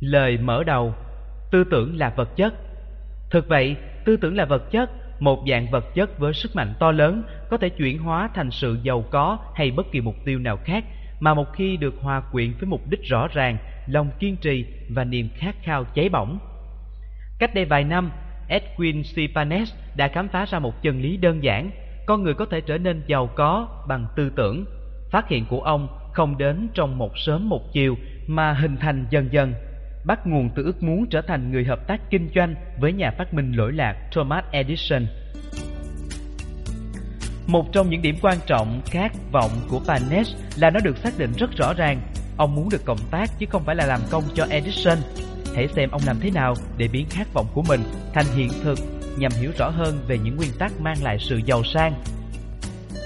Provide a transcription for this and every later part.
Lời mở đầu Tư tưởng là vật chất. Thực vậy, tư tưởng là vật chất Một dạng vật chất với sức mạnh to lớn Có thể chuyển hóa thành sự giàu có Hay bất kỳ mục tiêu nào khác Mà một khi được hòa quyện với mục đích rõ ràng Lòng kiên trì và niềm khát khao cháy bỏng. Cách đây vài năm Edwin Sipanes đã khám phá ra một chân lý đơn giản Con người có thể trở nên giàu có bằng tư tưởng. Phát hiện của ông không đến trong một sớm một chiều Mà hình thành dần dần. Bắt nguồn từ ước muốn trở thành người hợp tác kinh doanh với nhà phát minh lỗi lạc Thomas Edison. Một trong những điểm quan trọng khác vọng của Panes là nó được xác định rất rõ ràng. Ông muốn được cộng tác chứ không phải là làm công cho Edison. Hãy xem ông làm thế nào để biến khát vọng của mình thành hiện thực nhằm hiểu rõ hơn về những nguyên tắc mang lại sự giàu sang.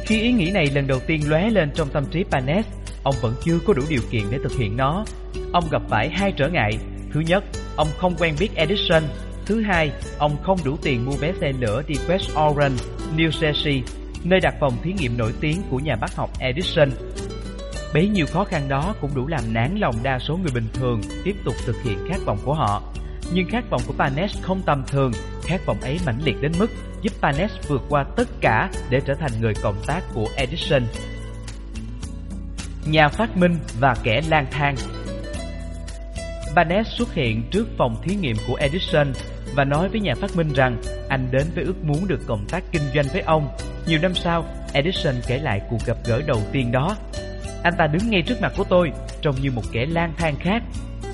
Khi ý nghĩ này lần đầu tiên lóe lên trong tâm trí Panes, ông vẫn chưa có đủ điều kiện để thực hiện nó. Ông gặp phải hai trở ngại. Thứ nhất, ông không quen biết Edison. Thứ hai, ông không đủ tiền mua vé xe lửa đi West Orange, New Jersey, nơi đặt phòng thí nghiệm nổi tiếng của nhà bác học Edison Bấy nhiêu khó khăn đó cũng đủ làm nản lòng đa số người bình thường tiếp tục thực hiện khát vọng của họ. Nhưng khát vọng của Panes không tầm thường, khát vọng ấy mãnh liệt đến mức giúp Panes vượt qua tất cả để trở thành người cộng tác của Edison. Nhà phát minh và kẻ lang thang Panes xuất hiện trước phòng thí nghiệm của Edison và nói với nhà phát minh rằng anh đến với ước muốn được cộng tác kinh doanh với ông. Nhiều năm sau, Edison kể lại cuộc gặp gỡ đầu tiên đó anh ta đứng ngay trước mặt của tôi, trông như một kẻ lang thang khác.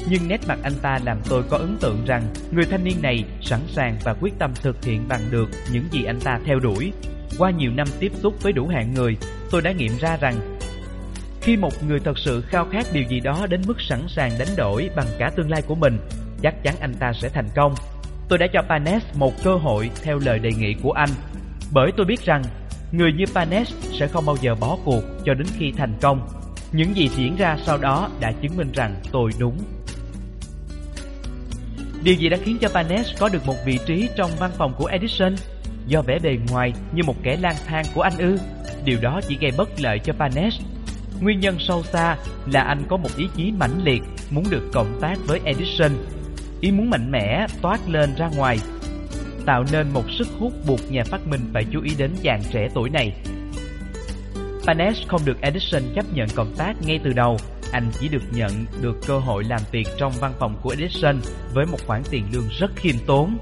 Nhưng nét mặt anh ta làm tôi có ấn tượng rằng người thanh niên này sẵn sàng và quyết tâm thực hiện bằng được những gì anh ta theo đuổi. Qua nhiều năm tiếp xúc với đủ hạng người, tôi đã nghiệm ra rằng khi một người thật sự khao khát điều gì đó đến mức sẵn sàng đánh đổi bằng cả tương lai của mình, chắc chắn anh ta sẽ thành công. Tôi đã cho Panes một cơ hội theo lời đề nghị của anh, bởi tôi biết rằng người như Panes sẽ không bao giờ bỏ cuộc cho đến khi thành công. Những gì diễn ra sau đó đã chứng minh rằng tôi đúng. Điều gì đã khiến cho Panes có được một vị trí trong văn phòng của Edison? Do vẻ bề ngoài như một kẻ lang thang của anh ư? Điều đó chỉ gây bất lợi cho Panes. Nguyên nhân sâu xa là anh có một ý chí mãnh liệt muốn được cộng tác với Edison. Ý muốn mạnh mẽ toát lên ra ngoài, tạo nên một sức hút buộc nhà phát minh phải chú ý đến chàng trẻ tuổi này. Panes không được Edison chấp nhận cộng tác ngay từ đầu, anh chỉ được nhận được cơ hội làm việc trong văn phòng của Edison với một khoản tiền lương rất khiêm tốn.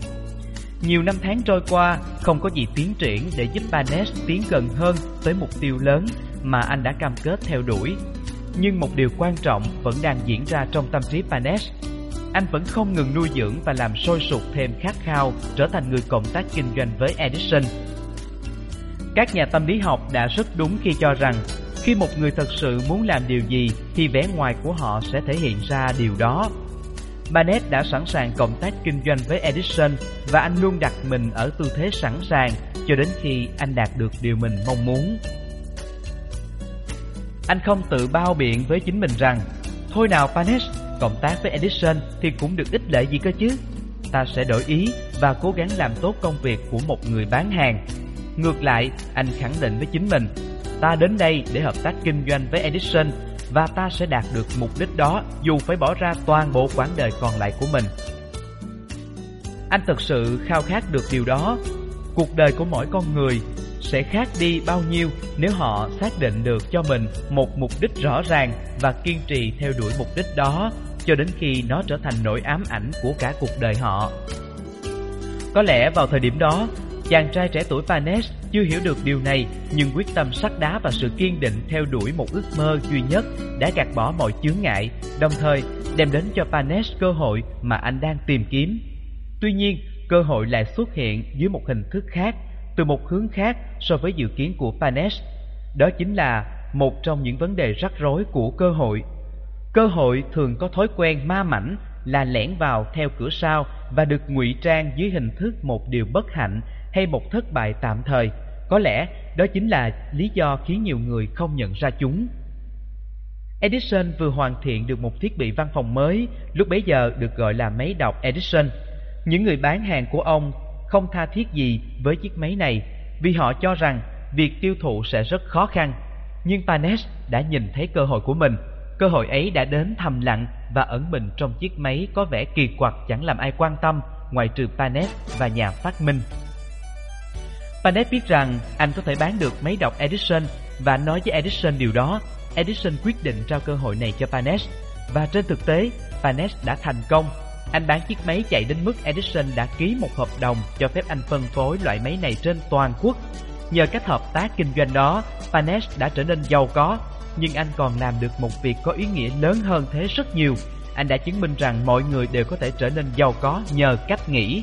Nhiều năm tháng trôi qua, không có gì tiến triển để giúp Panes tiến gần hơn tới mục tiêu lớn mà anh đã cam kết theo đuổi. Nhưng một điều quan trọng vẫn đang diễn ra trong tâm trí Panesh. Anh vẫn không ngừng nuôi dưỡng và làm sôi sục thêm khát khao trở thành người cộng tác kinh doanh với Edison các nhà tâm lý học đã rất đúng khi cho rằng khi một người thật sự muốn làm điều gì thì vẻ ngoài của họ sẽ thể hiện ra điều đó. Barnett đã sẵn sàng cộng tác kinh doanh với Edison và anh luôn đặt mình ở tư thế sẵn sàng cho đến khi anh đạt được điều mình mong muốn. Anh không tự bao biện với chính mình rằng Thôi nào Panesh, cộng tác với Edison thì cũng được ích lợi gì cơ chứ Ta sẽ đổi ý và cố gắng làm tốt công việc của một người bán hàng Ngược lại, anh khẳng định với chính mình, ta đến đây để hợp tác kinh doanh với Edison và ta sẽ đạt được mục đích đó dù phải bỏ ra toàn bộ quãng đời còn lại của mình. Anh thật sự khao khát được điều đó. Cuộc đời của mỗi con người sẽ khác đi bao nhiêu nếu họ xác định được cho mình một mục đích rõ ràng và kiên trì theo đuổi mục đích đó cho đến khi nó trở thành nỗi ám ảnh của cả cuộc đời họ. Có lẽ vào thời điểm đó, Chàng trai trẻ tuổi Panes chưa hiểu được điều này nhưng quyết tâm sắt đá và sự kiên định theo đuổi một ước mơ duy nhất đã gạt bỏ mọi chướng ngại, đồng thời đem đến cho Panes cơ hội mà anh đang tìm kiếm. Tuy nhiên, cơ hội lại xuất hiện dưới một hình thức khác, từ một hướng khác so với dự kiến của Panes. Đó chính là một trong những vấn đề rắc rối của cơ hội. Cơ hội thường có thói quen ma mảnh là lẻn vào theo cửa sau và được ngụy trang dưới hình thức một điều bất hạnh hay một thất bại tạm thời, có lẽ đó chính là lý do khiến nhiều người không nhận ra chúng. Edison vừa hoàn thiện được một thiết bị văn phòng mới, lúc bấy giờ được gọi là máy đọc Edison. Những người bán hàng của ông không tha thiết gì với chiếc máy này vì họ cho rằng việc tiêu thụ sẽ rất khó khăn. Nhưng Panes đã nhìn thấy cơ hội của mình. cơ hội ấy đã đến thầm lặng và ẩn mình trong chiếc máy có vẻ kỳ quặc chẳng làm ai quan tâm ngoại trừ Panes và nhà phát minh. Panet biết rằng anh có thể bán được máy đọc Edison và nói với Edison điều đó. Edison quyết định trao cơ hội này cho Panet và trên thực tế, Panet đã thành công. Anh bán chiếc máy chạy đến mức Edison đã ký một hợp đồng cho phép anh phân phối loại máy này trên toàn quốc. Nhờ cách hợp tác kinh doanh đó, Panet đã trở nên giàu có, nhưng anh còn làm được một việc có ý nghĩa lớn hơn thế rất nhiều. Anh đã chứng minh rằng mọi người đều có thể trở nên giàu có nhờ cách nghĩ.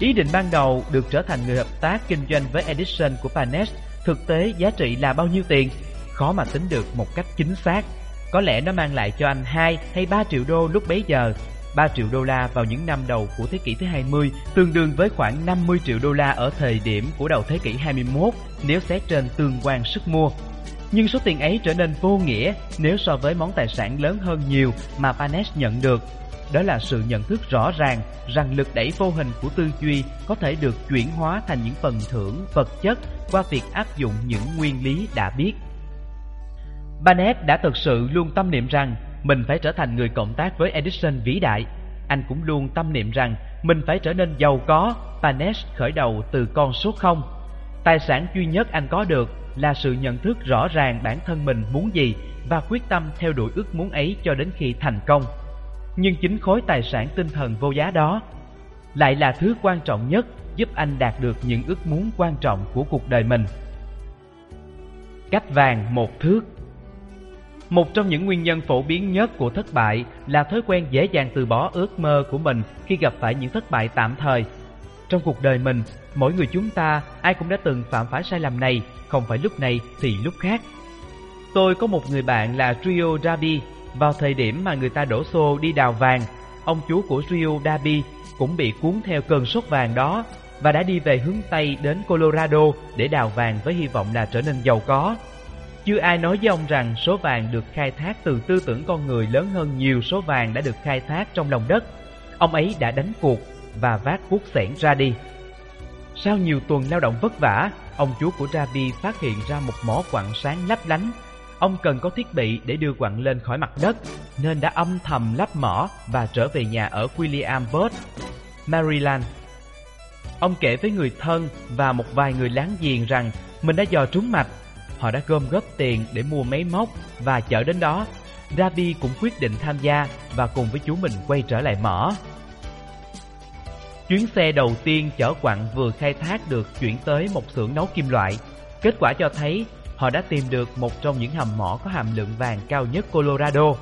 Ý định ban đầu được trở thành người hợp tác kinh doanh với Edison của Panet, thực tế giá trị là bao nhiêu tiền? Khó mà tính được một cách chính xác. Có lẽ nó mang lại cho anh 2 hay 3 triệu đô lúc bấy giờ. 3 triệu đô la vào những năm đầu của thế kỷ thứ 20 tương đương với khoảng 50 triệu đô la ở thời điểm của đầu thế kỷ 21 nếu xét trên tương quan sức mua. Nhưng số tiền ấy trở nên vô nghĩa nếu so với món tài sản lớn hơn nhiều mà Panes nhận được. Đó là sự nhận thức rõ ràng rằng lực đẩy vô hình của tư duy có thể được chuyển hóa thành những phần thưởng vật chất qua việc áp dụng những nguyên lý đã biết. Barnett đã thực sự luôn tâm niệm rằng mình phải trở thành người cộng tác với Edison vĩ đại. Anh cũng luôn tâm niệm rằng mình phải trở nên giàu có. Panesh khởi đầu từ con số 0. Tài sản duy nhất anh có được là sự nhận thức rõ ràng bản thân mình muốn gì và quyết tâm theo đuổi ước muốn ấy cho đến khi thành công. Nhưng chính khối tài sản tinh thần vô giá đó lại là thứ quan trọng nhất giúp anh đạt được những ước muốn quan trọng của cuộc đời mình. Cách vàng một thước một trong những nguyên nhân phổ biến nhất của thất bại là thói quen dễ dàng từ bỏ ước mơ của mình khi gặp phải những thất bại tạm thời. Trong cuộc đời mình, mỗi người chúng ta ai cũng đã từng phạm phải sai lầm này, không phải lúc này thì lúc khác. Tôi có một người bạn là Rio Dabi, vào thời điểm mà người ta đổ xô đi đào vàng, ông chú của Rio Dabi cũng bị cuốn theo cơn sốt vàng đó và đã đi về hướng Tây đến Colorado để đào vàng với hy vọng là trở nên giàu có. Chưa ai nói với ông rằng số vàng được khai thác từ tư tưởng con người lớn hơn nhiều số vàng đã được khai thác trong lòng đất. Ông ấy đã đánh cuộc và vác cuốc xẻng ra đi. Sau nhiều tuần lao động vất vả, ông chú của Rabi phát hiện ra một mỏ quặng sáng lấp lánh. Ông cần có thiết bị để đưa quặng lên khỏi mặt đất, nên đã âm thầm lắp mỏ và trở về nhà ở Williamsburg, Maryland. Ông kể với người thân và một vài người láng giềng rằng mình đã dò trúng mạch Họ đã gom góp tiền để mua máy móc và chở đến đó. Rabi cũng quyết định tham gia và cùng với chú mình quay trở lại mỏ. Chuyến xe đầu tiên chở quặng vừa khai thác được chuyển tới một xưởng nấu kim loại. Kết quả cho thấy họ đã tìm được một trong những hầm mỏ có hàm lượng vàng cao nhất Colorado.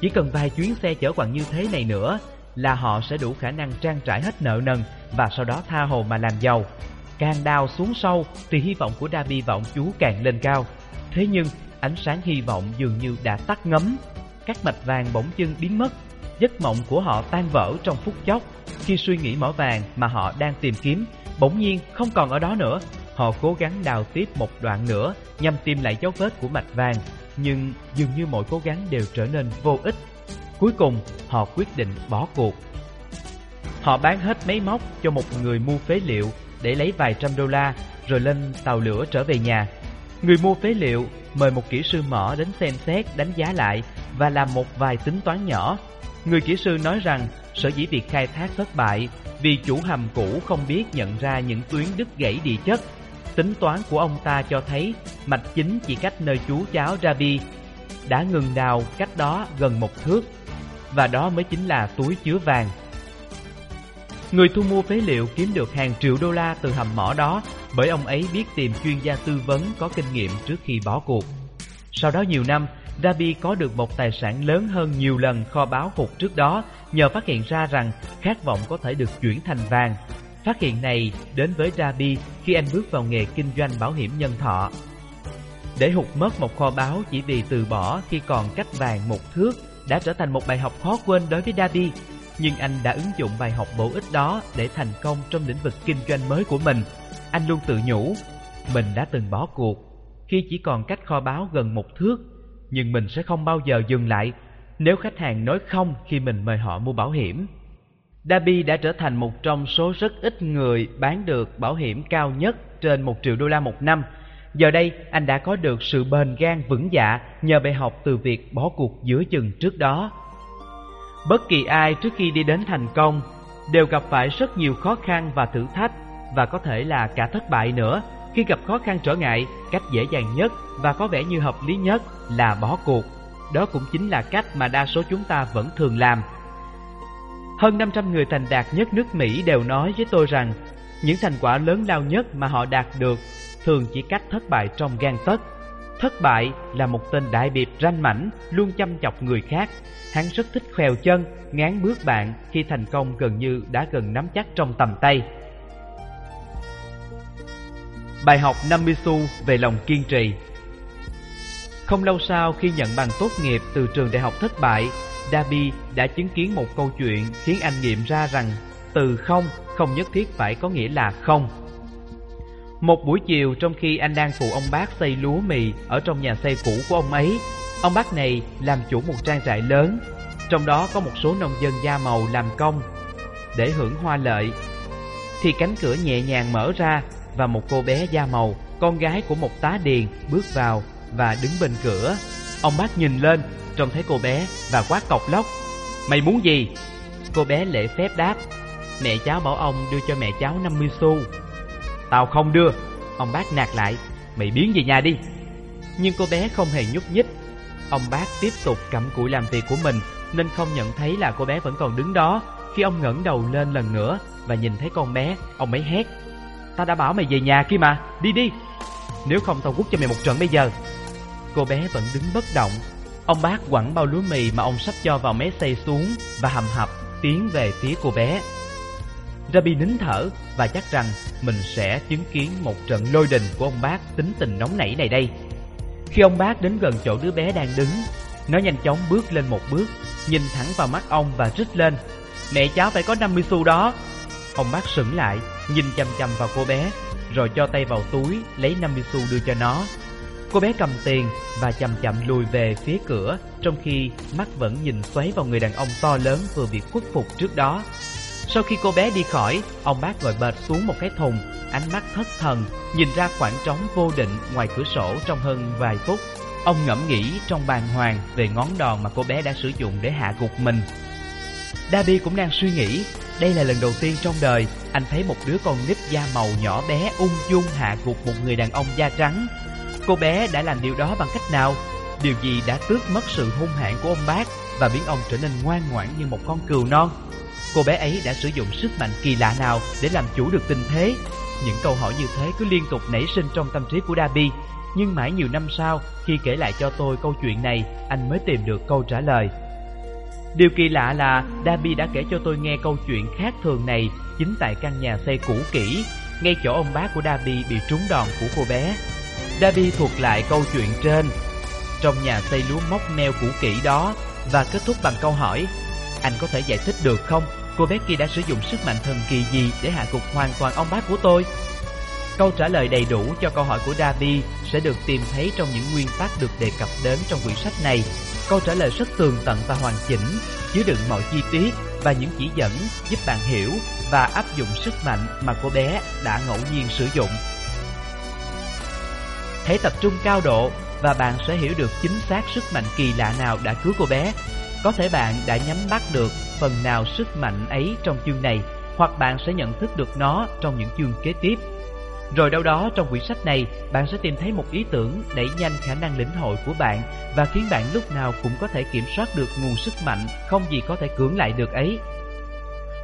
Chỉ cần vài chuyến xe chở quặng như thế này nữa là họ sẽ đủ khả năng trang trải hết nợ nần và sau đó tha hồ mà làm giàu. Càng đào xuống sâu thì hy vọng của đa bi vọng chú càng lên cao. Thế nhưng ánh sáng hy vọng dường như đã tắt ngấm. Các mạch vàng bỗng dưng biến mất. Giấc mộng của họ tan vỡ trong phút chốc. Khi suy nghĩ mỏ vàng mà họ đang tìm kiếm, bỗng nhiên không còn ở đó nữa. Họ cố gắng đào tiếp một đoạn nữa nhằm tìm lại dấu vết của mạch vàng. Nhưng dường như mọi cố gắng đều trở nên vô ích. Cuối cùng, họ quyết định bỏ cuộc. Họ bán hết máy móc cho một người mua phế liệu để lấy vài trăm đô la rồi lên tàu lửa trở về nhà. Người mua phế liệu mời một kỹ sư mỏ đến xem xét, đánh giá lại và làm một vài tính toán nhỏ. Người kỹ sư nói rằng sở dĩ việc khai thác thất bại vì chủ hầm cũ không biết nhận ra những tuyến đứt gãy địa chất. Tính toán của ông ta cho thấy mạch chính chỉ cách nơi chú cháu Ravi đã ngừng đào cách đó gần một thước và đó mới chính là túi chứa vàng Người thu mua phế liệu kiếm được hàng triệu đô la từ hầm mỏ đó bởi ông ấy biết tìm chuyên gia tư vấn có kinh nghiệm trước khi bỏ cuộc. Sau đó nhiều năm, Rabi có được một tài sản lớn hơn nhiều lần kho báo hụt trước đó nhờ phát hiện ra rằng khát vọng có thể được chuyển thành vàng. Phát hiện này đến với Rabi khi anh bước vào nghề kinh doanh bảo hiểm nhân thọ. Để hụt mất một kho báo chỉ vì từ bỏ khi còn cách vàng một thước đã trở thành một bài học khó quên đối với Dabi nhưng anh đã ứng dụng bài học bổ ích đó để thành công trong lĩnh vực kinh doanh mới của mình. Anh luôn tự nhủ, mình đã từng bỏ cuộc khi chỉ còn cách kho báo gần một thước, nhưng mình sẽ không bao giờ dừng lại nếu khách hàng nói không khi mình mời họ mua bảo hiểm. Dabi đã trở thành một trong số rất ít người bán được bảo hiểm cao nhất trên một triệu đô la một năm. Giờ đây anh đã có được sự bền gan vững dạ nhờ bài học từ việc bỏ cuộc giữa chừng trước đó. Bất kỳ ai trước khi đi đến thành công đều gặp phải rất nhiều khó khăn và thử thách và có thể là cả thất bại nữa. Khi gặp khó khăn trở ngại, cách dễ dàng nhất và có vẻ như hợp lý nhất là bỏ cuộc. Đó cũng chính là cách mà đa số chúng ta vẫn thường làm. Hơn 500 người thành đạt nhất nước Mỹ đều nói với tôi rằng những thành quả lớn lao nhất mà họ đạt được thường chỉ cách thất bại trong gan tấc. Thất bại là một tên đại biệt ranh mảnh, luôn chăm chọc người khác. Hắn rất thích khèo chân, ngán bước bạn khi thành công gần như đã gần nắm chắc trong tầm tay. Bài học 50 xu về lòng kiên trì Không lâu sau khi nhận bằng tốt nghiệp từ trường đại học thất bại, Dabi đã chứng kiến một câu chuyện khiến anh nghiệm ra rằng từ không không nhất thiết phải có nghĩa là không. Một buổi chiều trong khi anh đang phụ ông bác xây lúa mì ở trong nhà xây cũ của ông ấy, ông bác này làm chủ một trang trại lớn, trong đó có một số nông dân da màu làm công để hưởng hoa lợi. Thì cánh cửa nhẹ nhàng mở ra và một cô bé da màu, con gái của một tá điền bước vào và đứng bên cửa. Ông bác nhìn lên, trông thấy cô bé và quát cọc lóc. Mày muốn gì? Cô bé lễ phép đáp. Mẹ cháu bảo ông đưa cho mẹ cháu 50 xu. Tao không đưa. Ông bác nạt lại. Mày biến về nhà đi. Nhưng cô bé không hề nhúc nhích. Ông bác tiếp tục cặm cụi làm việc của mình nên không nhận thấy là cô bé vẫn còn đứng đó. Khi ông ngẩng đầu lên lần nữa và nhìn thấy con bé, ông ấy hét. Tao đã bảo mày về nhà kia mà, đi đi. Nếu không tao quất cho mày một trận bây giờ. Cô bé vẫn đứng bất động. Ông bác quẳng bao lúa mì mà ông sắp cho vào mé xây xuống và hầm hập tiến về phía cô bé. Rabi nín thở và chắc rằng mình sẽ chứng kiến một trận lôi đình của ông bác tính tình nóng nảy này đây. Khi ông bác đến gần chỗ đứa bé đang đứng, nó nhanh chóng bước lên một bước, nhìn thẳng vào mắt ông và rít lên. Mẹ cháu phải có 50 xu đó. Ông bác sững lại, nhìn chăm chăm vào cô bé, rồi cho tay vào túi lấy 50 xu đưa cho nó. Cô bé cầm tiền và chậm chậm lùi về phía cửa, trong khi mắt vẫn nhìn xoáy vào người đàn ông to lớn vừa bị khuất phục trước đó. Sau khi cô bé đi khỏi, ông bác ngồi bệt xuống một cái thùng, ánh mắt thất thần, nhìn ra khoảng trống vô định ngoài cửa sổ trong hơn vài phút. Ông ngẫm nghĩ trong bàng hoàng về ngón đòn mà cô bé đã sử dụng để hạ gục mình. Dabi cũng đang suy nghĩ, đây là lần đầu tiên trong đời anh thấy một đứa con nít da màu nhỏ bé ung dung hạ gục một người đàn ông da trắng. Cô bé đã làm điều đó bằng cách nào? Điều gì đã tước mất sự hung hãn của ông bác và biến ông trở nên ngoan ngoãn như một con cừu non? Cô bé ấy đã sử dụng sức mạnh kỳ lạ nào để làm chủ được tình thế? Những câu hỏi như thế cứ liên tục nảy sinh trong tâm trí của Dabi. Nhưng mãi nhiều năm sau, khi kể lại cho tôi câu chuyện này, anh mới tìm được câu trả lời. Điều kỳ lạ là Dabi đã kể cho tôi nghe câu chuyện khác thường này chính tại căn nhà xây cũ kỹ, ngay chỗ ông bác của Dabi bị trúng đòn của cô bé. Dabi thuật lại câu chuyện trên trong nhà xây lúa móc neo cũ kỹ đó và kết thúc bằng câu hỏi Anh có thể giải thích được không? Cô bé kia đã sử dụng sức mạnh thần kỳ gì để hạ gục hoàn toàn ông bác của tôi? Câu trả lời đầy đủ cho câu hỏi của Davi sẽ được tìm thấy trong những nguyên tắc được đề cập đến trong quyển sách này. Câu trả lời rất tường tận và hoàn chỉnh, chứa đựng mọi chi tiết và những chỉ dẫn giúp bạn hiểu và áp dụng sức mạnh mà cô bé đã ngẫu nhiên sử dụng. Hãy tập trung cao độ và bạn sẽ hiểu được chính xác sức mạnh kỳ lạ nào đã cứu cô bé. Có thể bạn đã nhắm bắt được phần nào sức mạnh ấy trong chương này, hoặc bạn sẽ nhận thức được nó trong những chương kế tiếp. Rồi đâu đó trong quyển sách này, bạn sẽ tìm thấy một ý tưởng đẩy nhanh khả năng lĩnh hội của bạn và khiến bạn lúc nào cũng có thể kiểm soát được nguồn sức mạnh không gì có thể cưỡng lại được ấy.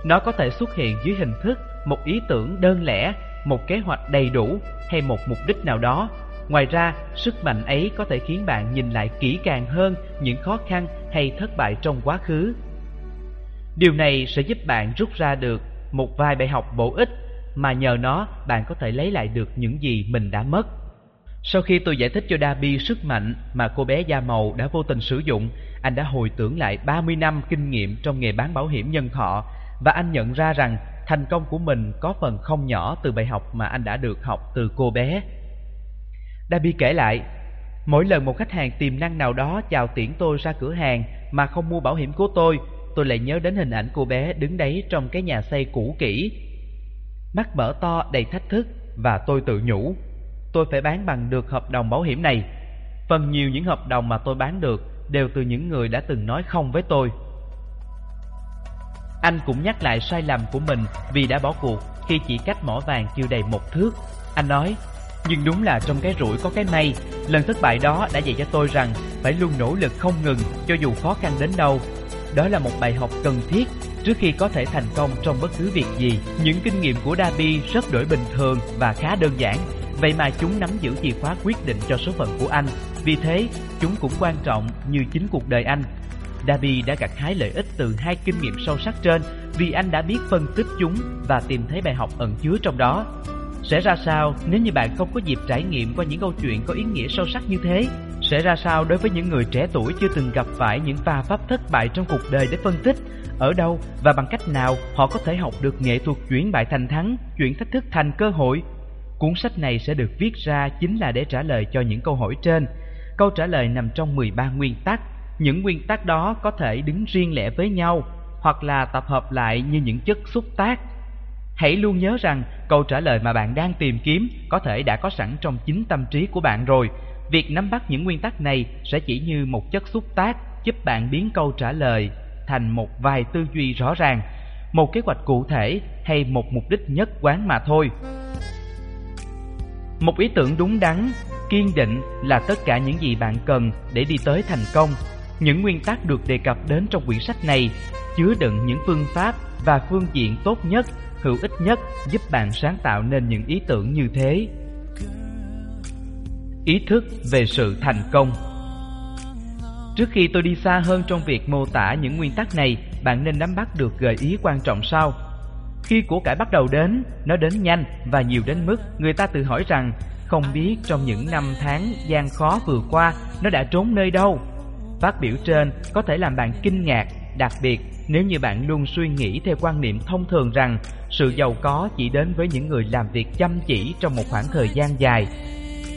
Nó có thể xuất hiện dưới hình thức một ý tưởng đơn lẻ, một kế hoạch đầy đủ hay một mục đích nào đó. Ngoài ra, sức mạnh ấy có thể khiến bạn nhìn lại kỹ càng hơn những khó khăn hay thất bại trong quá khứ. Điều này sẽ giúp bạn rút ra được một vài bài học bổ ích mà nhờ nó bạn có thể lấy lại được những gì mình đã mất. Sau khi tôi giải thích cho Dabi sức mạnh mà cô bé da màu đã vô tình sử dụng, anh đã hồi tưởng lại 30 năm kinh nghiệm trong nghề bán bảo hiểm nhân thọ và anh nhận ra rằng thành công của mình có phần không nhỏ từ bài học mà anh đã được học từ cô bé. Dabi kể lại, mỗi lần một khách hàng tiềm năng nào đó chào tiễn tôi ra cửa hàng mà không mua bảo hiểm của tôi, tôi lại nhớ đến hình ảnh cô bé đứng đấy trong cái nhà xây cũ kỹ. Mắt mở to đầy thách thức và tôi tự nhủ, tôi phải bán bằng được hợp đồng bảo hiểm này. Phần nhiều những hợp đồng mà tôi bán được đều từ những người đã từng nói không với tôi. Anh cũng nhắc lại sai lầm của mình vì đã bỏ cuộc khi chỉ cách mỏ vàng chưa đầy một thước. Anh nói, nhưng đúng là trong cái rủi có cái may, lần thất bại đó đã dạy cho tôi rằng phải luôn nỗ lực không ngừng cho dù khó khăn đến đâu. Đó là một bài học cần thiết trước khi có thể thành công trong bất cứ việc gì. Những kinh nghiệm của Dabi rất đổi bình thường và khá đơn giản, vậy mà chúng nắm giữ chìa khóa quyết định cho số phận của anh. Vì thế, chúng cũng quan trọng như chính cuộc đời anh. Dabi đã gặt hái lợi ích từ hai kinh nghiệm sâu sắc trên vì anh đã biết phân tích chúng và tìm thấy bài học ẩn chứa trong đó. Sẽ ra sao nếu như bạn không có dịp trải nghiệm qua những câu chuyện có ý nghĩa sâu sắc như thế? Sẽ ra sao đối với những người trẻ tuổi chưa từng gặp phải những pha pháp thất bại trong cuộc đời để phân tích ở đâu và bằng cách nào họ có thể học được nghệ thuật chuyển bại thành thắng, chuyển thách thức thành cơ hội? Cuốn sách này sẽ được viết ra chính là để trả lời cho những câu hỏi trên. Câu trả lời nằm trong 13 nguyên tắc. Những nguyên tắc đó có thể đứng riêng lẻ với nhau hoặc là tập hợp lại như những chất xúc tác. Hãy luôn nhớ rằng câu trả lời mà bạn đang tìm kiếm có thể đã có sẵn trong chính tâm trí của bạn rồi. Việc nắm bắt những nguyên tắc này sẽ chỉ như một chất xúc tác giúp bạn biến câu trả lời thành một vài tư duy rõ ràng, một kế hoạch cụ thể hay một mục đích nhất quán mà thôi. Một ý tưởng đúng đắn, kiên định là tất cả những gì bạn cần để đi tới thành công. Những nguyên tắc được đề cập đến trong quyển sách này chứa đựng những phương pháp và phương diện tốt nhất, hữu ích nhất giúp bạn sáng tạo nên những ý tưởng như thế. Ý thức về sự thành công Trước khi tôi đi xa hơn trong việc mô tả những nguyên tắc này, bạn nên nắm bắt được gợi ý quan trọng sau. Khi của cải bắt đầu đến, nó đến nhanh và nhiều đến mức người ta tự hỏi rằng không biết trong những năm tháng gian khó vừa qua nó đã trốn nơi đâu. Phát biểu trên có thể làm bạn kinh ngạc, đặc biệt nếu như bạn luôn suy nghĩ theo quan niệm thông thường rằng sự giàu có chỉ đến với những người làm việc chăm chỉ trong một khoảng thời gian dài.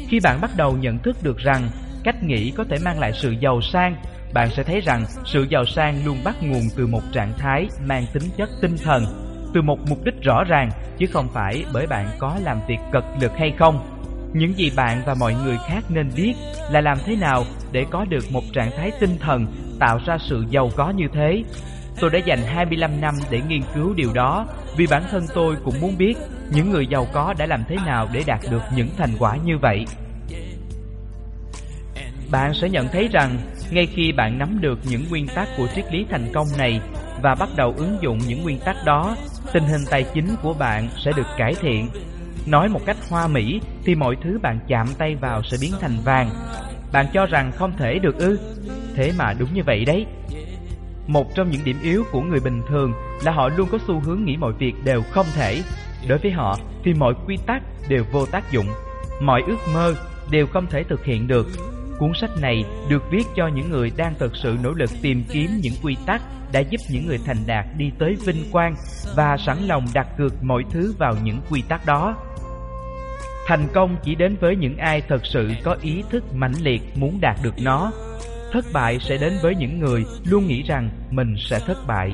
Khi bạn bắt đầu nhận thức được rằng cách nghĩ có thể mang lại sự giàu sang, bạn sẽ thấy rằng sự giàu sang luôn bắt nguồn từ một trạng thái mang tính chất tinh thần, từ một mục đích rõ ràng chứ không phải bởi bạn có làm việc cật lực hay không. Những gì bạn và mọi người khác nên biết là làm thế nào để có được một trạng thái tinh thần tạo ra sự giàu có như thế. Tôi đã dành 25 năm để nghiên cứu điều đó vì bản thân tôi cũng muốn biết những người giàu có đã làm thế nào để đạt được những thành quả như vậy. Bạn sẽ nhận thấy rằng ngay khi bạn nắm được những nguyên tắc của triết lý thành công này và bắt đầu ứng dụng những nguyên tắc đó, tình hình tài chính của bạn sẽ được cải thiện. Nói một cách hoa mỹ thì mọi thứ bạn chạm tay vào sẽ biến thành vàng. Bạn cho rằng không thể được ư? Thế mà đúng như vậy đấy. Một trong những điểm yếu của người bình thường là họ luôn có xu hướng nghĩ mọi việc đều không thể. Đối với họ thì mọi quy tắc đều vô tác dụng, mọi ước mơ đều không thể thực hiện được Cuốn sách này được viết cho những người đang thực sự nỗ lực tìm kiếm những quy tắc đã giúp những người thành đạt đi tới vinh quang và sẵn lòng đặt cược mọi thứ vào những quy tắc đó. Thành công chỉ đến với những ai thật sự có ý thức mãnh liệt muốn đạt được nó. Thất bại sẽ đến với những người luôn nghĩ rằng mình sẽ thất bại.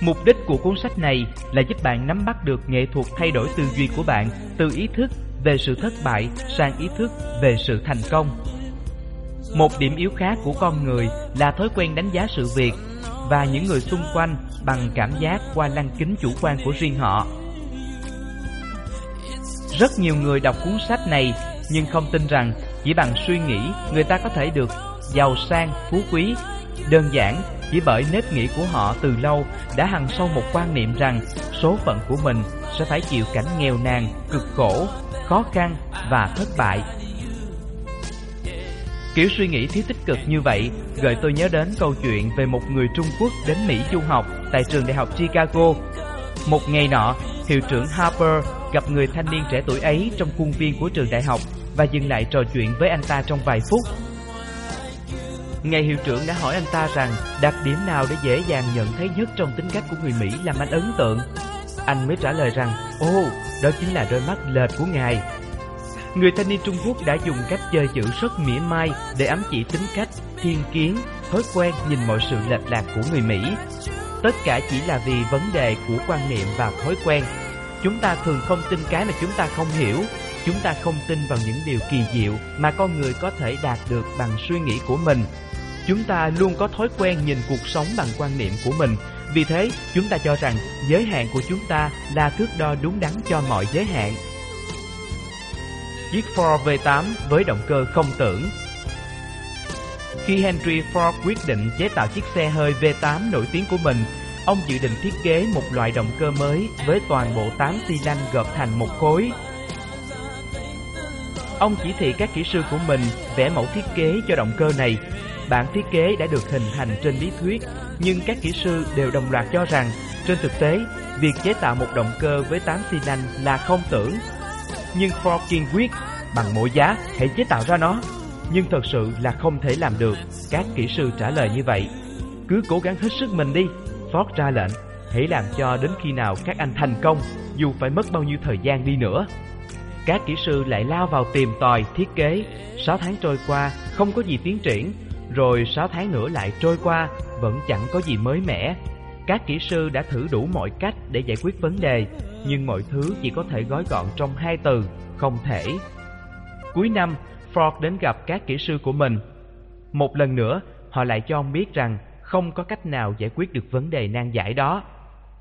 Mục đích của cuốn sách này là giúp bạn nắm bắt được nghệ thuật thay đổi tư duy của bạn, từ ý thức về sự thất bại sang ý thức về sự thành công. Một điểm yếu khác của con người là thói quen đánh giá sự việc và những người xung quanh bằng cảm giác qua lăng kính chủ quan của riêng họ. Rất nhiều người đọc cuốn sách này nhưng không tin rằng chỉ bằng suy nghĩ người ta có thể được giàu sang, phú quý. Đơn giản chỉ bởi nếp nghĩ của họ từ lâu đã hằn sâu một quan niệm rằng số phận của mình sẽ phải chịu cảnh nghèo nàn, cực khổ khó khăn và thất bại. Kiểu suy nghĩ thiếu tích cực như vậy gợi tôi nhớ đến câu chuyện về một người Trung Quốc đến Mỹ du học tại trường đại học Chicago. Một ngày nọ, hiệu trưởng Harper gặp người thanh niên trẻ tuổi ấy trong khuôn viên của trường đại học và dừng lại trò chuyện với anh ta trong vài phút. ngày hiệu trưởng đã hỏi anh ta rằng đặc điểm nào để dễ dàng nhận thấy nhất trong tính cách của người Mỹ làm anh ấn tượng. Anh mới trả lời rằng, ô, đó chính là đôi mắt lệch của ngài. Người thanh niên Trung Quốc đã dùng cách chơi chữ rất mỉa mai để ám chỉ tính cách, thiên kiến, thói quen nhìn mọi sự lệch lạc của người Mỹ. Tất cả chỉ là vì vấn đề của quan niệm và thói quen. chúng ta thường không tin cái mà chúng ta không hiểu. Chúng ta không tin vào những điều kỳ diệu mà con người có thể đạt được bằng suy nghĩ của mình. Chúng ta luôn có thói quen nhìn cuộc sống bằng quan niệm của mình. Vì thế, chúng ta cho rằng giới hạn của chúng ta là thước đo đúng đắn cho mọi giới hạn. Chiếc Ford V8 với động cơ không tưởng Khi Henry Ford quyết định chế tạo chiếc xe hơi V8 nổi tiếng của mình, ông dự định thiết kế một loại động cơ mới với toàn bộ 8 xi lanh gộp thành một khối. Ông chỉ thị các kỹ sư của mình vẽ mẫu thiết kế cho động cơ này. Bản thiết kế đã được hình thành trên lý thuyết, nhưng các kỹ sư đều đồng loạt cho rằng trên thực tế, việc chế tạo một động cơ với 8 xi lanh là không tưởng. Nhưng Ford kiên quyết, bằng mọi giá hãy chế tạo ra nó. Nhưng thật sự là không thể làm được, các kỹ sư trả lời như vậy. Cứ cố gắng hết sức mình đi, Ford ra lệnh, hãy làm cho đến khi nào các anh thành công, dù phải mất bao nhiêu thời gian đi nữa. Các kỹ sư lại lao vào tìm tòi, thiết kế. 6 tháng trôi qua, không có gì tiến triển. Rồi 6 tháng nữa lại trôi qua, vẫn chẳng có gì mới mẻ. Các kỹ sư đã thử đủ mọi cách để giải quyết vấn đề, nhưng mọi thứ chỉ có thể gói gọn trong hai từ, không thể. Cuối năm, Ford đến gặp các kỹ sư của mình. Một lần nữa, họ lại cho ông biết rằng không có cách nào giải quyết được vấn đề nan giải đó.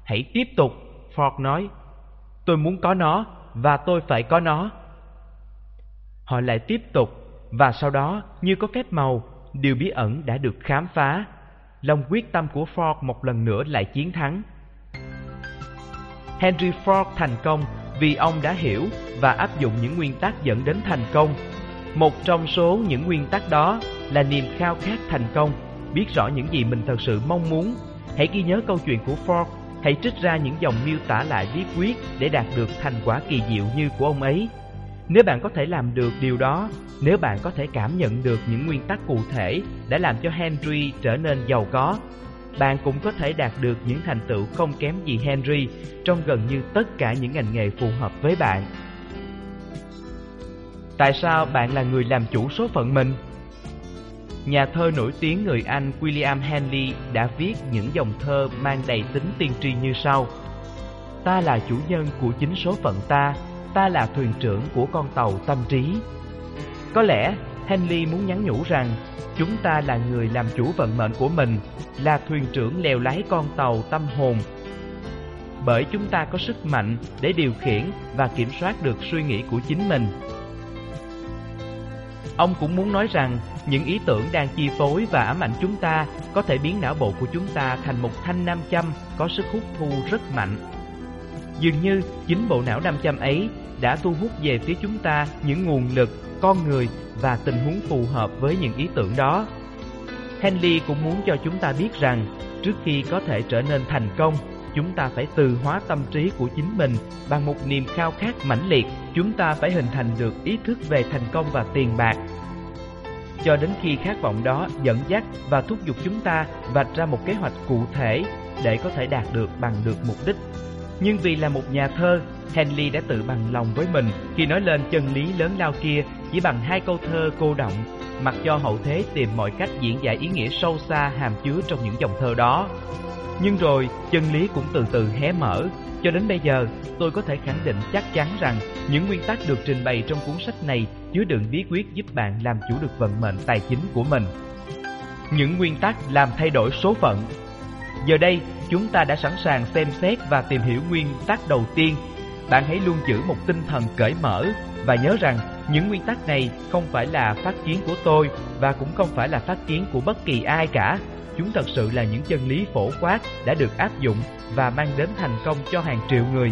Hãy tiếp tục, Ford nói. Tôi muốn có nó, và tôi phải có nó. Họ lại tiếp tục, và sau đó, như có phép màu, điều bí ẩn đã được khám phá. Lòng quyết tâm của Ford một lần nữa lại chiến thắng. Henry Ford thành công vì ông đã hiểu và áp dụng những nguyên tắc dẫn đến thành công. Một trong số những nguyên tắc đó là niềm khao khát thành công, biết rõ những gì mình thật sự mong muốn. Hãy ghi nhớ câu chuyện của Ford Hãy trích ra những dòng miêu tả lại bí quyết để đạt được thành quả kỳ diệu như của ông ấy. Nếu bạn có thể làm được điều đó, nếu bạn có thể cảm nhận được những nguyên tắc cụ thể đã làm cho Henry trở nên giàu có, bạn cũng có thể đạt được những thành tựu không kém gì Henry trong gần như tất cả những ngành nghề phù hợp với bạn. Tại sao bạn là người làm chủ số phận mình? Nhà thơ nổi tiếng người Anh William Henley đã viết những dòng thơ mang đầy tính tiên tri như sau Ta là chủ nhân của chính số phận ta, ta là thuyền trưởng của con tàu tâm trí. Có lẽ Henley muốn nhắn nhủ rằng chúng ta là người làm chủ vận mệnh của mình, là thuyền trưởng lèo lái con tàu tâm hồn. Bởi chúng ta có sức mạnh để điều khiển và kiểm soát được suy nghĩ của chính mình. Ông cũng muốn nói rằng những ý tưởng đang chi phối và ám ảnh chúng ta có thể biến não bộ của chúng ta thành một thanh nam châm có sức hút thu rất mạnh. Dường như chính bộ não nam châm ấy đã thu hút về phía chúng ta những nguồn lực, con người và tình huống phù hợp với những ý tưởng đó. Henley cũng muốn cho chúng ta biết rằng trước khi có thể trở nên thành công, chúng ta phải từ hóa tâm trí của chính mình bằng một niềm khao khát mãnh liệt. Chúng ta phải hình thành được ý thức về thành công và tiền bạc cho đến khi khát vọng đó dẫn dắt và thúc giục chúng ta vạch ra một kế hoạch cụ thể để có thể đạt được bằng được mục đích. Nhưng vì là một nhà thơ, Henley đã tự bằng lòng với mình khi nói lên chân lý lớn lao kia chỉ bằng hai câu thơ cô động, mặc cho hậu thế tìm mọi cách diễn giải ý nghĩa sâu xa hàm chứa trong những dòng thơ đó. Nhưng rồi, chân lý cũng từ từ hé mở, cho đến bây giờ, tôi có thể khẳng định chắc chắn rằng những nguyên tắc được trình bày trong cuốn sách này chứa đựng bí quyết giúp bạn làm chủ được vận mệnh tài chính của mình. Những nguyên tắc làm thay đổi số phận Giờ đây, chúng ta đã sẵn sàng xem xét và tìm hiểu nguyên tắc đầu tiên. Bạn hãy luôn giữ một tinh thần cởi mở và nhớ rằng những nguyên tắc này không phải là phát kiến của tôi và cũng không phải là phát kiến của bất kỳ ai cả. Chúng thật sự là những chân lý phổ quát đã được áp dụng và mang đến thành công cho hàng triệu người.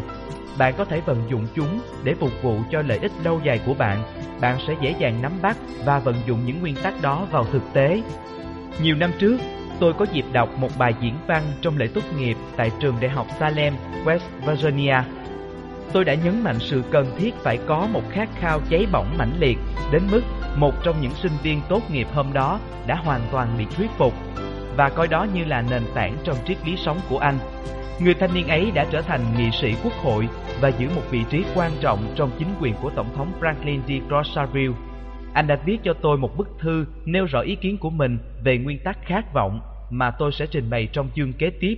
Bạn có thể vận dụng chúng để phục vụ cho lợi ích lâu dài của bạn. Bạn sẽ dễ dàng nắm bắt và vận dụng những nguyên tắc đó vào thực tế. Nhiều năm trước, tôi có dịp đọc một bài diễn văn trong lễ tốt nghiệp tại trường đại học Salem, West Virginia. Tôi đã nhấn mạnh sự cần thiết phải có một khát khao cháy bỏng mãnh liệt đến mức một trong những sinh viên tốt nghiệp hôm đó đã hoàn toàn bị thuyết phục và coi đó như là nền tảng trong triết lý sống của anh. Người thanh niên ấy đã trở thành nghị sĩ quốc hội và giữ một vị trí quan trọng trong chính quyền của Tổng thống Franklin D. Roosevelt. Anh đã viết cho tôi một bức thư nêu rõ ý kiến của mình về nguyên tắc khát vọng mà tôi sẽ trình bày trong chương kế tiếp.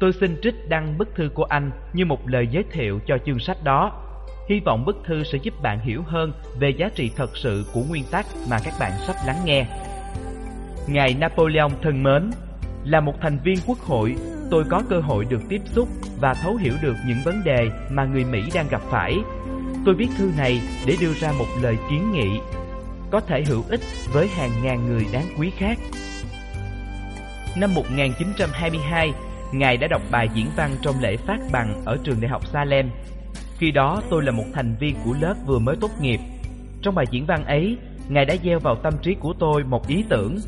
Tôi xin trích đăng bức thư của anh như một lời giới thiệu cho chương sách đó. Hy vọng bức thư sẽ giúp bạn hiểu hơn về giá trị thật sự của nguyên tắc mà các bạn sắp lắng nghe. Ngài Napoleon thân mến, là một thành viên quốc hội, tôi có cơ hội được tiếp xúc và thấu hiểu được những vấn đề mà người Mỹ đang gặp phải. Tôi viết thư này để đưa ra một lời kiến nghị có thể hữu ích với hàng ngàn người đáng quý khác. Năm 1922, Ngài đã đọc bài diễn văn trong lễ phát bằng ở trường đại học Salem. Khi đó tôi là một thành viên của lớp vừa mới tốt nghiệp. Trong bài diễn văn ấy, Ngài đã gieo vào tâm trí của tôi một ý tưởng.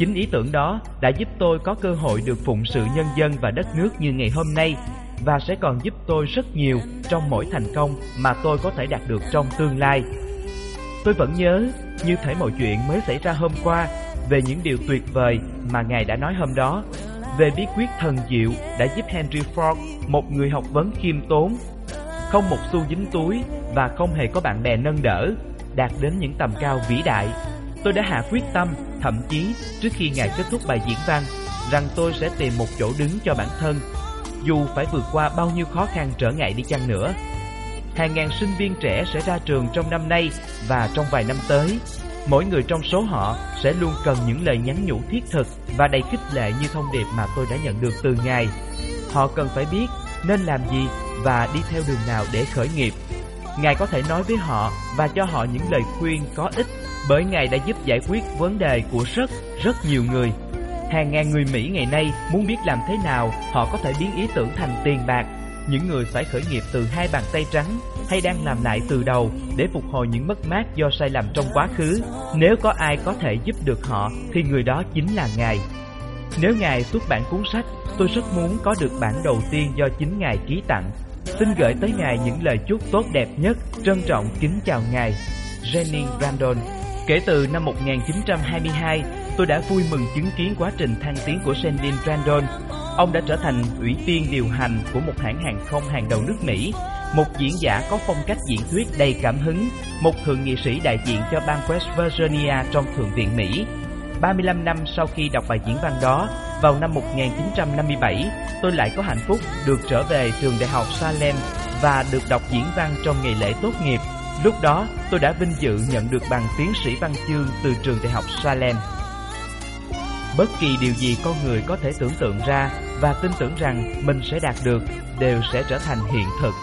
Chính ý tưởng đó đã giúp tôi có cơ hội được phụng sự nhân dân và đất nước như ngày hôm nay và sẽ còn giúp tôi rất nhiều trong mỗi thành công mà tôi có thể đạt được trong tương lai. Tôi vẫn nhớ như thể mọi chuyện mới xảy ra hôm qua về những điều tuyệt vời mà Ngài đã nói hôm đó, về bí quyết thần diệu đã giúp Henry Ford, một người học vấn khiêm tốn, không một xu dính túi và không hề có bạn bè nâng đỡ, đạt đến những tầm cao vĩ đại. Tôi đã hạ quyết tâm, thậm chí trước khi Ngài kết thúc bài diễn văn, rằng tôi sẽ tìm một chỗ đứng cho bản thân, dù phải vượt qua bao nhiêu khó khăn trở ngại đi chăng nữa. Hàng ngàn sinh viên trẻ sẽ ra trường trong năm nay và trong vài năm tới. Mỗi người trong số họ sẽ luôn cần những lời nhắn nhủ thiết thực và đầy khích lệ như thông điệp mà tôi đã nhận được từ Ngài. Họ cần phải biết nên làm gì và đi theo đường nào để khởi nghiệp. Ngài có thể nói với họ và cho họ những lời khuyên có ích bởi Ngài đã giúp giải quyết vấn đề của rất, rất nhiều người. Hàng ngàn người Mỹ ngày nay muốn biết làm thế nào họ có thể biến ý tưởng thành tiền bạc những người phải khởi nghiệp từ hai bàn tay trắng hay đang làm lại từ đầu để phục hồi những mất mát do sai lầm trong quá khứ. Nếu có ai có thể giúp được họ thì người đó chính là Ngài. Nếu Ngài xuất bản cuốn sách, tôi rất muốn có được bản đầu tiên do chính Ngài ký tặng. Xin gửi tới Ngài những lời chúc tốt đẹp nhất, trân trọng kính chào Ngài. Jenny Brandon Kể từ năm 1922, tôi đã vui mừng chứng kiến quá trình thăng tiến của Sandin Randall. Ông đã trở thành ủy viên điều hành của một hãng hàng không hàng đầu nước Mỹ, một diễn giả có phong cách diễn thuyết đầy cảm hứng, một thượng nghị sĩ đại diện cho bang West Virginia trong Thượng viện Mỹ. 35 năm sau khi đọc bài diễn văn đó, vào năm 1957, tôi lại có hạnh phúc được trở về trường đại học Salem và được đọc diễn văn trong ngày lễ tốt nghiệp. Lúc đó, tôi đã vinh dự nhận được bằng tiến sĩ văn chương từ trường đại học Salem. Bất kỳ điều gì con người có thể tưởng tượng ra và tin tưởng rằng mình sẽ đạt được đều sẽ trở thành hiện thực.